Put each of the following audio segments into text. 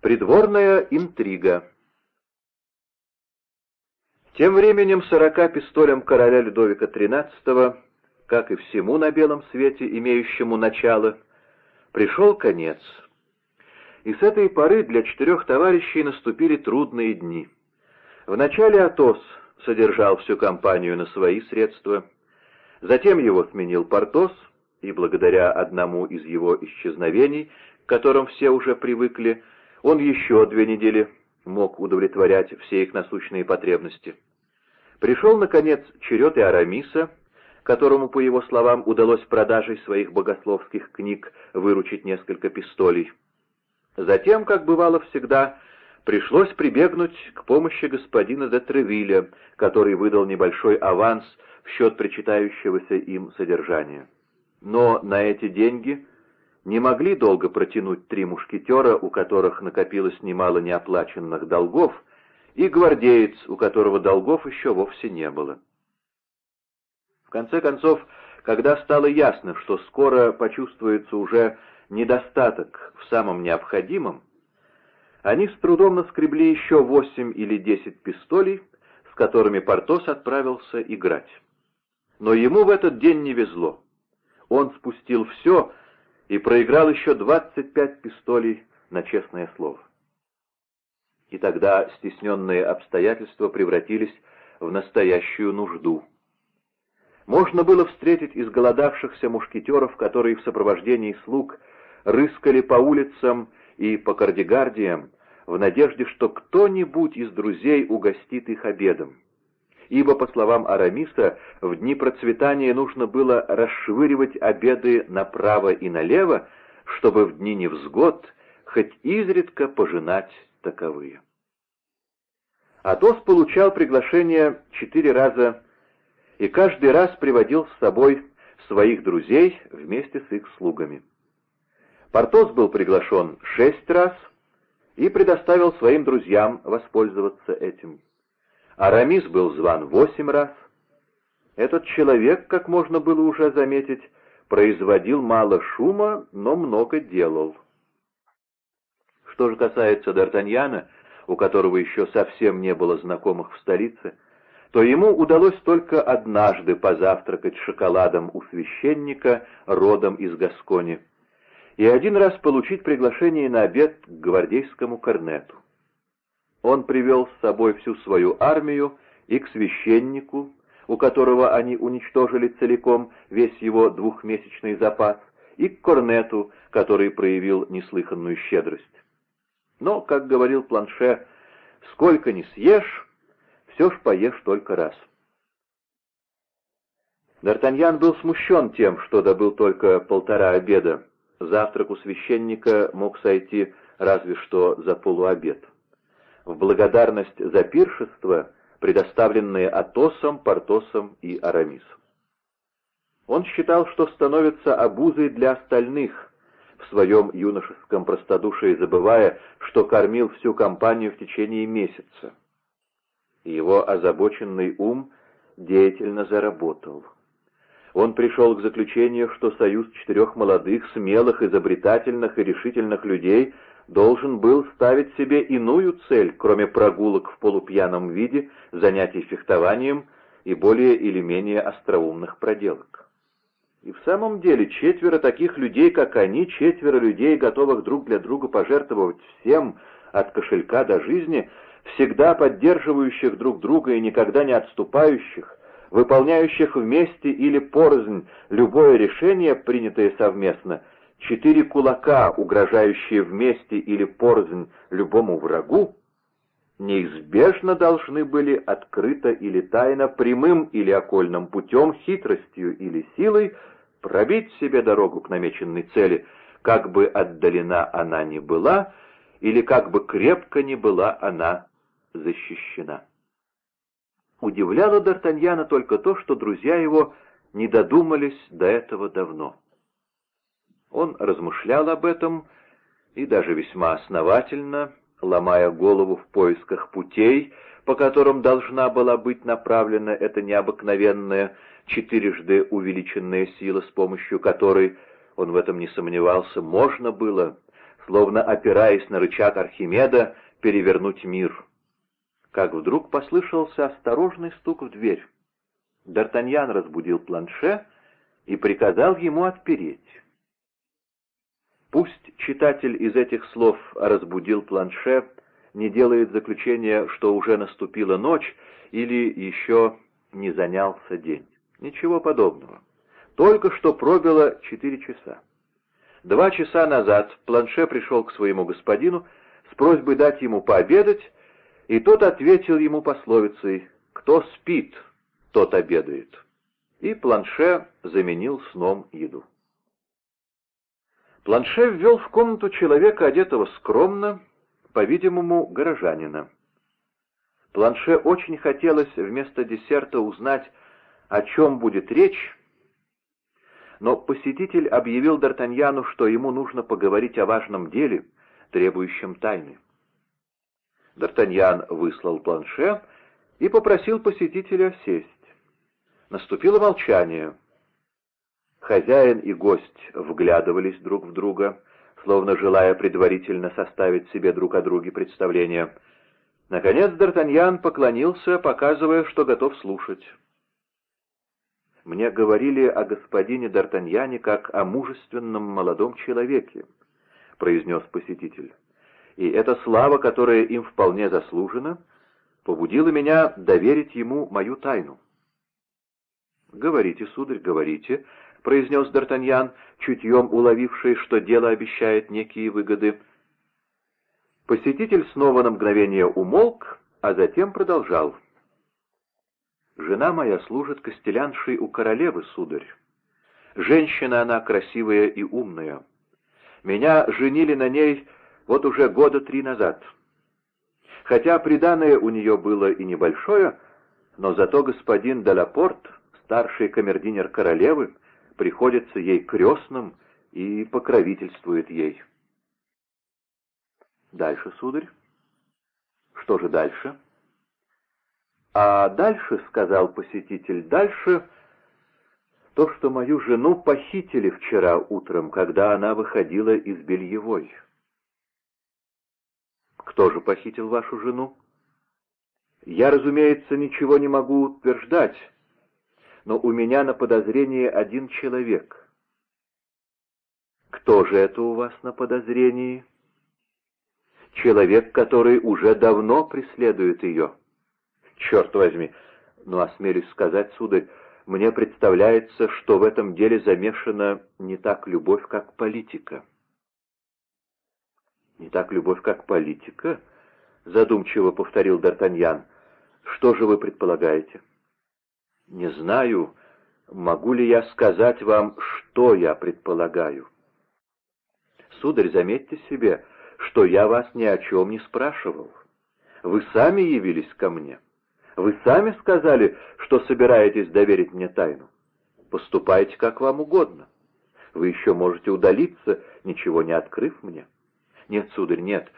Придворная интрига Тем временем сорока пистолям короля Людовика XIII, как и всему на белом свете, имеющему начало, пришел конец. И с этой поры для четырех товарищей наступили трудные дни. Вначале Атос содержал всю компанию на свои средства, затем его сменил Портос, и благодаря одному из его исчезновений, к которым все уже привыкли, он еще две недели мог удовлетворять все их насущные потребности. Пришел, наконец, черед и Арамиса, которому, по его словам, удалось продажей своих богословских книг выручить несколько пистолей. Затем, как бывало всегда, пришлось прибегнуть к помощи господина де Тревилля, который выдал небольшой аванс в счет причитающегося им содержания. Но на эти деньги не могли долго протянуть три мушкетера, у которых накопилось немало неоплаченных долгов, и гвардеец, у которого долгов еще вовсе не было. В конце концов, когда стало ясно, что скоро почувствуется уже недостаток в самом необходимом, они с трудом наскребли еще восемь или десять пистолей, с которыми Портос отправился играть. Но ему в этот день не везло. Он спустил все и проиграл еще двадцать пять пистолей на честное слово. И тогда стесненные обстоятельства превратились в настоящую нужду. Можно было встретить изголодавшихся мушкетеров, которые в сопровождении слуг рыскали по улицам и по кардигардиям в надежде, что кто-нибудь из друзей угостит их обедом ибо, по словам Арамиса, в дни процветания нужно было расшвыривать обеды направо и налево, чтобы в дни невзгод хоть изредка пожинать таковые. Атос получал приглашение четыре раза и каждый раз приводил с собой своих друзей вместе с их слугами. Портос был приглашен шесть раз и предоставил своим друзьям воспользоваться этим. Арамис был зван восемь раз. Этот человек, как можно было уже заметить, производил мало шума, но много делал. Что же касается Д'Артаньяна, у которого еще совсем не было знакомых в столице, то ему удалось только однажды позавтракать шоколадом у священника родом из Гаскони и один раз получить приглашение на обед к гвардейскому корнету. Он привел с собой всю свою армию и к священнику, у которого они уничтожили целиком весь его двухмесячный запас, и к корнету, который проявил неслыханную щедрость. Но, как говорил Планше, сколько ни съешь, все ж поешь только раз. Д'Артаньян был смущен тем, что добыл только полтора обеда. Завтрак у священника мог сойти разве что за полуобед в благодарность за пиршество, предоставленные Атосом, Портосом и Арамисом. Он считал, что становится обузой для остальных, в своем юношеском простодушии забывая, что кормил всю компанию в течение месяца. Его озабоченный ум деятельно заработал. Он пришел к заключению, что союз четырех молодых, смелых, изобретательных и решительных людей должен был ставить себе иную цель, кроме прогулок в полупьяном виде, занятий фехтованием и более или менее остроумных проделок. И в самом деле четверо таких людей, как они, четверо людей, готовых друг для друга пожертвовать всем, от кошелька до жизни, всегда поддерживающих друг друга и никогда не отступающих, выполняющих вместе или порознь любое решение, принятое совместно – четыре кулака, угрожающие вместе или порознь любому врагу, неизбежно должны были открыто или тайно, прямым или окольным путем, хитростью или силой пробить себе дорогу к намеченной цели, как бы отдалена она ни была, или как бы крепко ни была она защищена. Удивляло Д'Артаньяна только то, что друзья его не додумались до этого давно. Он размышлял об этом и даже весьма основательно, ломая голову в поисках путей, по которым должна была быть направлена эта необыкновенная, четырежды увеличенная сила, с помощью которой, он в этом не сомневался, можно было словно опираясь на рычаг Архимеда, перевернуть мир. Как вдруг послышался осторожный стук в дверь. Д'Артаньян разбудил планше и приказал ему отпереть. Пусть читатель из этих слов разбудил планше, не делает заключения, что уже наступила ночь или еще не занялся день. Ничего подобного. Только что пробило четыре часа. Два часа назад Планше пришел к своему господину с просьбой дать ему пообедать, и тот ответил ему пословицей «Кто спит, тот обедает». И Планше заменил сном еду. Планше ввел в комнату человека, одетого скромно, по-видимому, горожанина. Планше очень хотелось вместо десерта узнать, о чем будет речь, но посетитель объявил Д'Артаньяну, что ему нужно поговорить о важном деле, требующем тайны. Д'Артаньян выслал планше и попросил посетителя сесть. Наступило молчание. Хозяин и гость вглядывались друг в друга, словно желая предварительно составить себе друг о друге представление. Наконец Д'Артаньян поклонился, показывая, что готов слушать. «Мне говорили о господине Д'Артаньяне как о мужественном молодом человеке», — произнес посетитель. «И эта слава, которая им вполне заслужена, побудила меня доверить ему мою тайну». «Говорите, сударь, говорите», — произнес Д'Артаньян, чутьем уловивший, что дело обещает некие выгоды. Посетитель снова на мгновение умолк, а затем продолжал. «Жена моя служит костеляншей у королевы, сударь. Женщина она красивая и умная. Меня женили на ней вот уже года три назад. Хотя приданое у нее было и небольшое, но зато господин Делапорт, старший камердинер королевы, приходится ей крестным и покровительствует ей. Дальше, сударь? Что же дальше? А дальше, — сказал посетитель, — дальше то, что мою жену похитили вчера утром, когда она выходила из бельевой. Кто же похитил вашу жену? Я, разумеется, ничего не могу утверждать, но у меня на подозрении один человек. Кто же это у вас на подозрении? Человек, который уже давно преследует ее. Черт возьми, но осмелюсь сказать, сударь, мне представляется, что в этом деле замешана не так любовь, как политика. «Не так любовь, как политика?» — задумчиво повторил Д'Артаньян. «Что же вы предполагаете?» Не знаю, могу ли я сказать вам, что я предполагаю. Сударь, заметьте себе, что я вас ни о чем не спрашивал. Вы сами явились ко мне. Вы сами сказали, что собираетесь доверить мне тайну. Поступайте как вам угодно. Вы еще можете удалиться, ничего не открыв мне. Нет, сударь, нет.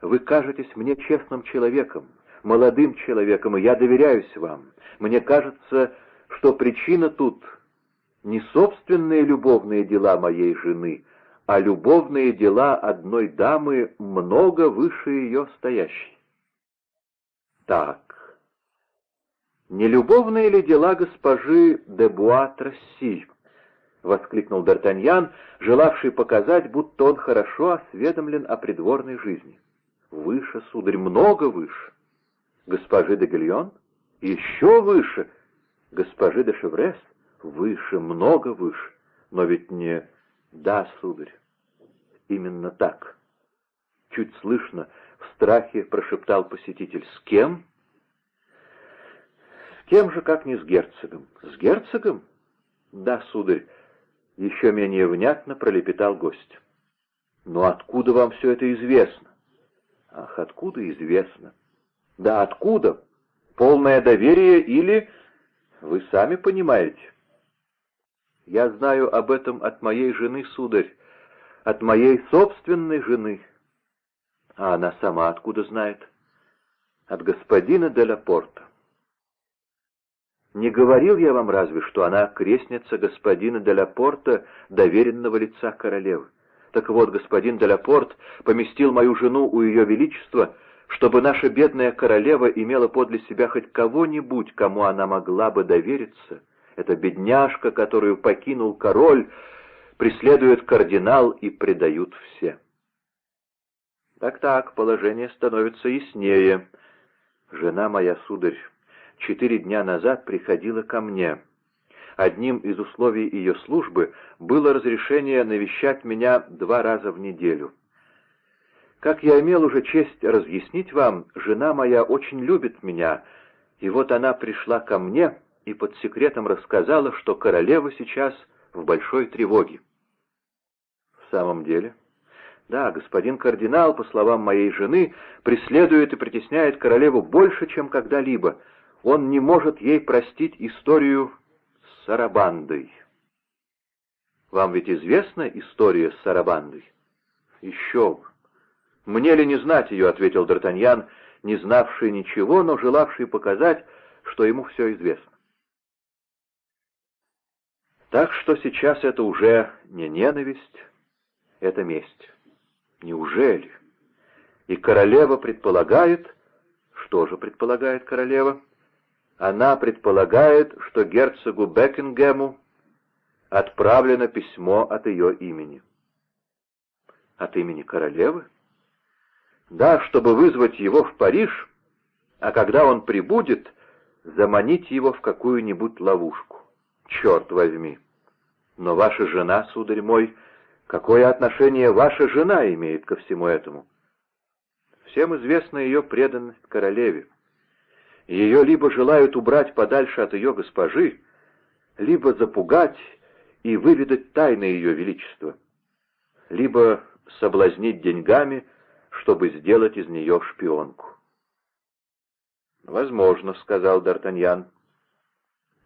Вы кажетесь мне честным человеком, молодым человеком, и я доверяюсь вам. Мне кажется, что причина тут не собственные любовные дела моей жены, а любовные дела одной дамы много выше ее стоящей. Так, не любовные ли дела госпожи де Буа-Тросси? — воскликнул Д'Артаньян, желавший показать, будто он хорошо осведомлен о придворной жизни. — Выше, сударь, много выше. Госпожи де Гильон? Еще выше. Госпожи де Шеврес? Выше, много выше. Но ведь не... Да, сударь, именно так. Чуть слышно, в страхе прошептал посетитель. С кем? С кем же, как не с герцогом? С герцогом? Да, сударь, еще менее внятно пролепетал гость. Но откуда вам все это известно? Ах, откуда известно? Да откуда? Полное доверие или... Вы сами понимаете. Я знаю об этом от моей жены, сударь, от моей собственной жены. А она сама откуда знает? От господина Делапорта. Не говорил я вам разве, что она крестница господина Делапорта, доверенного лица королевы? Так вот, господин Делапорт поместил мою жену у ее величества, чтобы наша бедная королева имела подле себя хоть кого-нибудь, кому она могла бы довериться. Эта бедняжка, которую покинул король, преследует кардинал и предают все. Так-так, положение становится яснее. Жена моя, сударь, четыре дня назад приходила ко мне. Одним из условий ее службы было разрешение навещать меня два раза в неделю. Как я имел уже честь разъяснить вам, жена моя очень любит меня, и вот она пришла ко мне и под секретом рассказала, что королева сейчас в большой тревоге. В самом деле? Да, господин кардинал, по словам моей жены, преследует и притесняет королеву больше, чем когда-либо. Он не может ей простить историю с Сарабандой. Вам ведь известна история с Сарабандой? Еще бы. «Мне ли не знать ее?» — ответил Д'Артаньян, не знавший ничего, но желавший показать, что ему все известно. Так что сейчас это уже не ненависть, это месть. Неужели? И королева предполагает... Что же предполагает королева? Она предполагает, что герцогу Бекингему отправлено письмо от ее имени. От имени королевы? Да, чтобы вызвать его в Париж, а когда он прибудет, заманить его в какую-нибудь ловушку. Черт возьми! Но ваша жена, сударь мой, какое отношение ваша жена имеет ко всему этому? Всем известна ее преданность королеве. Ее либо желают убрать подальше от ее госпожи, либо запугать и выведать тайны ее величества, либо соблазнить деньгами, чтобы сделать из нее шпионку. «Возможно», — сказал Д'Артаньян.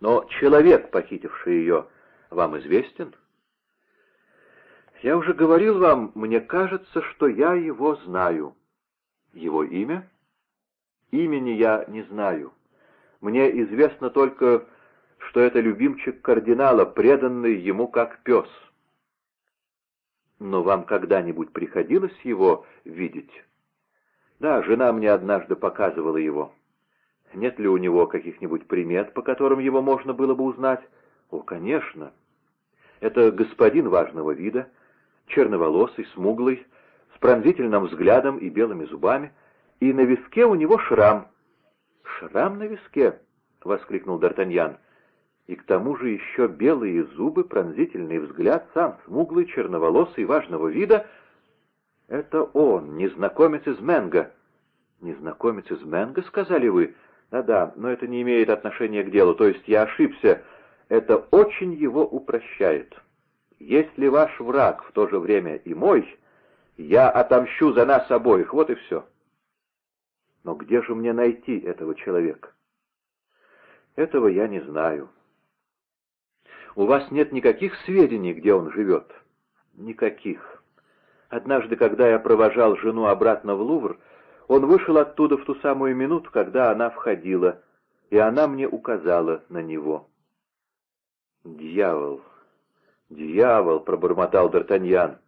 «Но человек, похитивший ее, вам известен?» «Я уже говорил вам, мне кажется, что я его знаю». «Его имя?» «Имени я не знаю. Мне известно только, что это любимчик кардинала, преданный ему как пес». Но вам когда-нибудь приходилось его видеть? Да, жена мне однажды показывала его. Нет ли у него каких-нибудь примет, по которым его можно было бы узнать? О, конечно. Это господин важного вида, черноволосый, смуглый, с пронзительным взглядом и белыми зубами, и на виске у него шрам. «Шрам на виске!» — воскликнул Д'Артаньян и к тому же еще белые зубы, пронзительный взгляд, сам смуглый, черноволосый, важного вида. Это он, незнакомец из Менго. Незнакомец из Менго, сказали вы? Да-да, но это не имеет отношения к делу, то есть я ошибся. Это очень его упрощает. Если ваш враг в то же время и мой, я отомщу за нас обоих, вот и все. Но где же мне найти этого человека? Этого я не знаю. У вас нет никаких сведений, где он живет? Никаких. Однажды, когда я провожал жену обратно в Лувр, он вышел оттуда в ту самую минуту, когда она входила, и она мне указала на него. «Дьявол! Дьявол!» — пробормотал Д'Артаньян.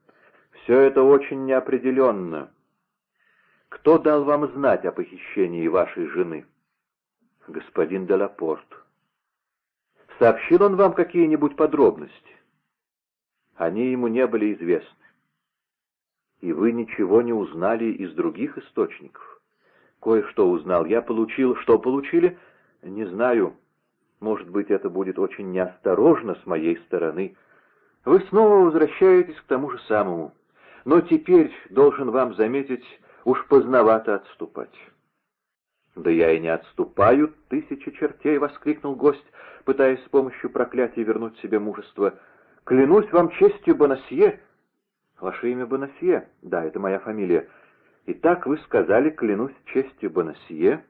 «Все это очень неопределенно. Кто дал вам знать о похищении вашей жены?» «Господин Делапорт». Сообщил он вам какие-нибудь подробности? Они ему не были известны. И вы ничего не узнали из других источников? Кое-что узнал. Я получил... Что получили? Не знаю. Может быть, это будет очень неосторожно с моей стороны. Вы снова возвращаетесь к тому же самому. Но теперь, должен вам заметить, уж поздновато отступать. «Да я и не отступаю, тысячи чертей!» — воскликнул гость, пытаясь с помощью проклятия вернуть себе мужество. «Клянусь вам честью Бонасье!» «Ваше имя Бонасье?» «Да, это моя фамилия. Итак, вы сказали, клянусь честью Бонасье?»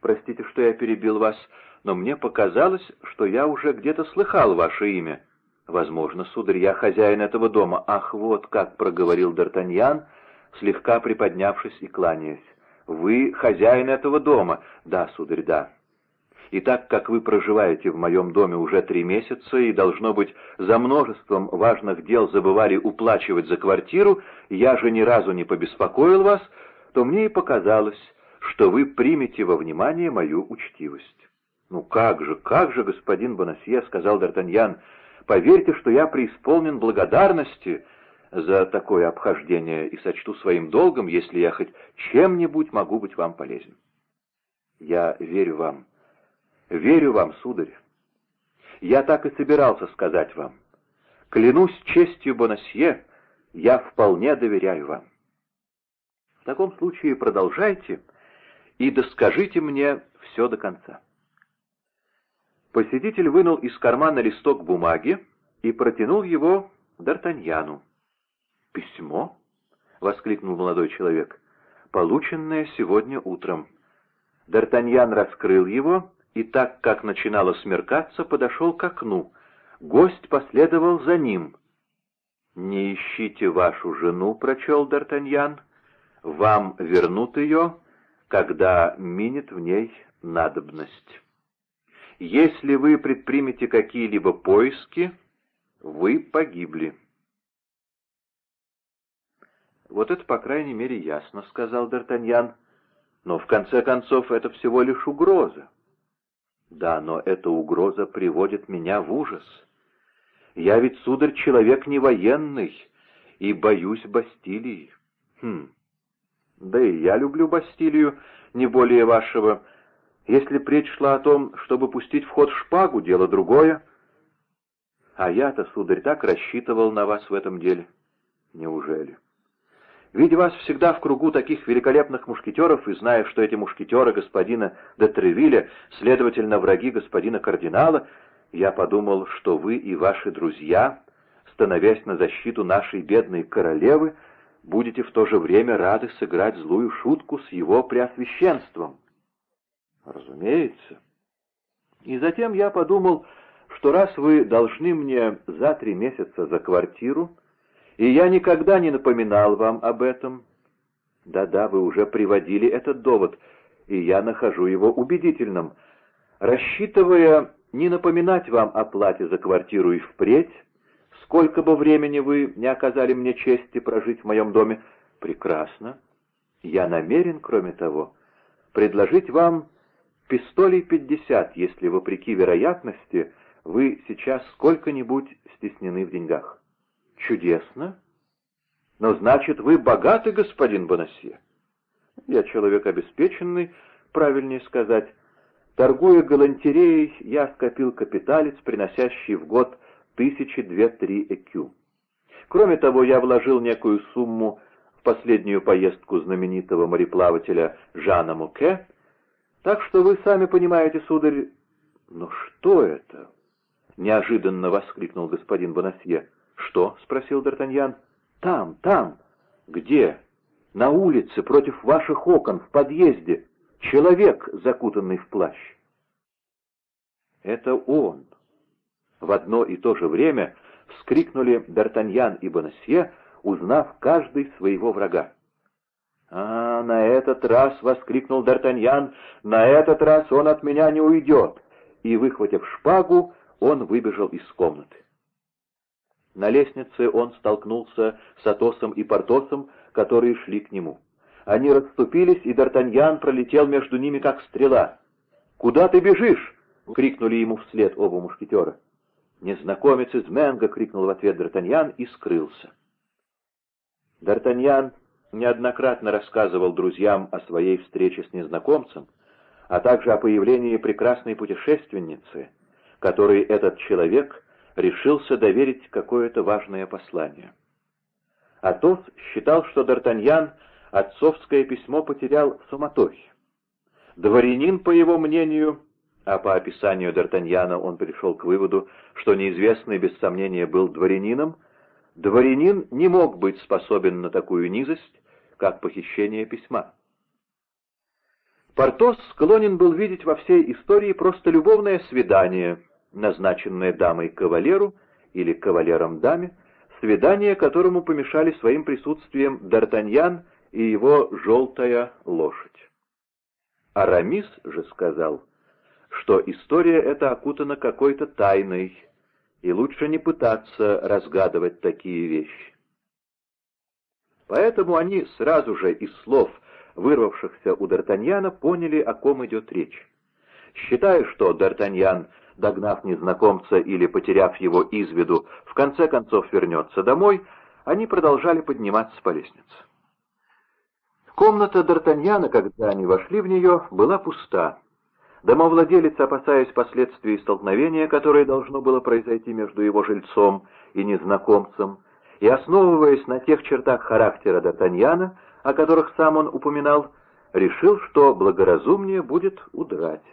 «Простите, что я перебил вас, но мне показалось, что я уже где-то слыхал ваше имя». «Возможно, сударь, я хозяин этого дома». «Ах, вот как!» — проговорил Д'Артаньян, слегка приподнявшись и кланяясь. «Вы хозяин этого дома?» «Да, сударь, да». и так как вы проживаете в моем доме уже три месяца и, должно быть, за множеством важных дел забывали уплачивать за квартиру, я же ни разу не побеспокоил вас, то мне и показалось, что вы примете во внимание мою учтивость. «Ну как же, как же, господин Бонасье», — сказал Д'Артаньян, — «поверьте, что я преисполнен благодарности за такое обхождение и сочту своим долгом, если я хоть чем-нибудь могу быть вам полезен». «Я верю вам», Верю вам, сударь. Я так и собирался сказать вам. Клянусь честью Бонасье, я вполне доверяю вам. В таком случае продолжайте и доскажите мне все до конца. Посетитель вынул из кармана листок бумаги и протянул его Д'Артаньяну. «Письмо?» — воскликнул молодой человек. «Полученное сегодня утром». Д'Артаньян раскрыл его и так как начинало смеркаться, подошел к окну. Гость последовал за ним. «Не ищите вашу жену», — прочел Д'Артаньян. «Вам вернут ее, когда минет в ней надобность. Если вы предпримете какие-либо поиски, вы погибли». «Вот это, по крайней мере, ясно», — сказал Д'Артаньян. «Но, в конце концов, это всего лишь угроза. Да, но эта угроза приводит меня в ужас. Я ведь, сударь, человек не военный и боюсь Бастилии. Хм. Да и я люблю Бастилию, не более вашего. Если речь шла о том, чтобы пустить в ход шпагу, дело другое. А я-то, сударь, так рассчитывал на вас в этом деле. Неужели? Видя вас всегда в кругу таких великолепных мушкетеров и зная, что эти мушкетеры господина де Тревилля, следовательно, враги господина кардинала, я подумал, что вы и ваши друзья, становясь на защиту нашей бедной королевы, будете в то же время рады сыграть злую шутку с его преосвященством. Разумеется. И затем я подумал, что раз вы должны мне за три месяца за квартиру, и я никогда не напоминал вам об этом. Да-да, вы уже приводили этот довод, и я нахожу его убедительным. Рассчитывая не напоминать вам о плате за квартиру и впредь, сколько бы времени вы не оказали мне чести прожить в моем доме, прекрасно. Я намерен, кроме того, предложить вам пистолей пятьдесят, если, вопреки вероятности, вы сейчас сколько-нибудь стеснены в деньгах. «Чудесно. Но значит, вы богаты, господин Бонасье?» «Я человек обеспеченный, правильнее сказать. Торгуя галантереей, я скопил капиталец, приносящий в год тысячи две-три экю. Кроме того, я вложил некую сумму в последнюю поездку знаменитого мореплавателя Жана Муке, так что вы сами понимаете, сударь... «Но что это?» — неожиданно воскликнул господин Бонасье. «Что?» — спросил Д'Артаньян. «Там, там». «Где?» «На улице, против ваших окон, в подъезде. Человек, закутанный в плащ». «Это он». В одно и то же время вскрикнули Д'Артаньян и Бонасье, узнав каждый своего врага. «А, на этот раз!» — воскликнул Д'Артаньян. «На этот раз он от меня не уйдет!» И, выхватив шпагу, он выбежал из комнаты. На лестнице он столкнулся с Атосом и Портосом, которые шли к нему. Они расступились, и Д'Артаньян пролетел между ними, как стрела. «Куда ты бежишь?» — крикнули ему вслед оба мушкетера. «Незнакомец из Менго!» — крикнул в ответ Д'Артаньян и скрылся. Д'Артаньян неоднократно рассказывал друзьям о своей встрече с незнакомцем, а также о появлении прекрасной путешественницы, которой этот человек решился доверить какое-то важное послание. Атос считал, что Д'Артаньян отцовское письмо потерял в суматохе. Дворянин, по его мнению, а по описанию Д'Артаньяна он пришел к выводу, что неизвестный без сомнения был дворянином, дворянин не мог быть способен на такую низость, как похищение письма. Портос склонен был видеть во всей истории просто любовное свидание — назначенное дамой кавалеру или кавалером даме, свидание которому помешали своим присутствием Д'Артаньян и его желтая лошадь. Арамис же сказал, что история эта окутана какой-то тайной, и лучше не пытаться разгадывать такие вещи. Поэтому они сразу же из слов, вырвавшихся у Д'Артаньяна, поняли, о ком идет речь. Считая, что Д'Артаньян, догнав незнакомца или потеряв его из виду, в конце концов вернется домой, они продолжали подниматься по лестнице. Комната Д'Артаньяна, когда они вошли в нее, была пуста. Домовладелец, опасаясь последствий столкновения, которое должно было произойти между его жильцом и незнакомцем, и основываясь на тех чертах характера Д'Артаньяна, о которых сам он упоминал, решил, что благоразумнее будет удрать.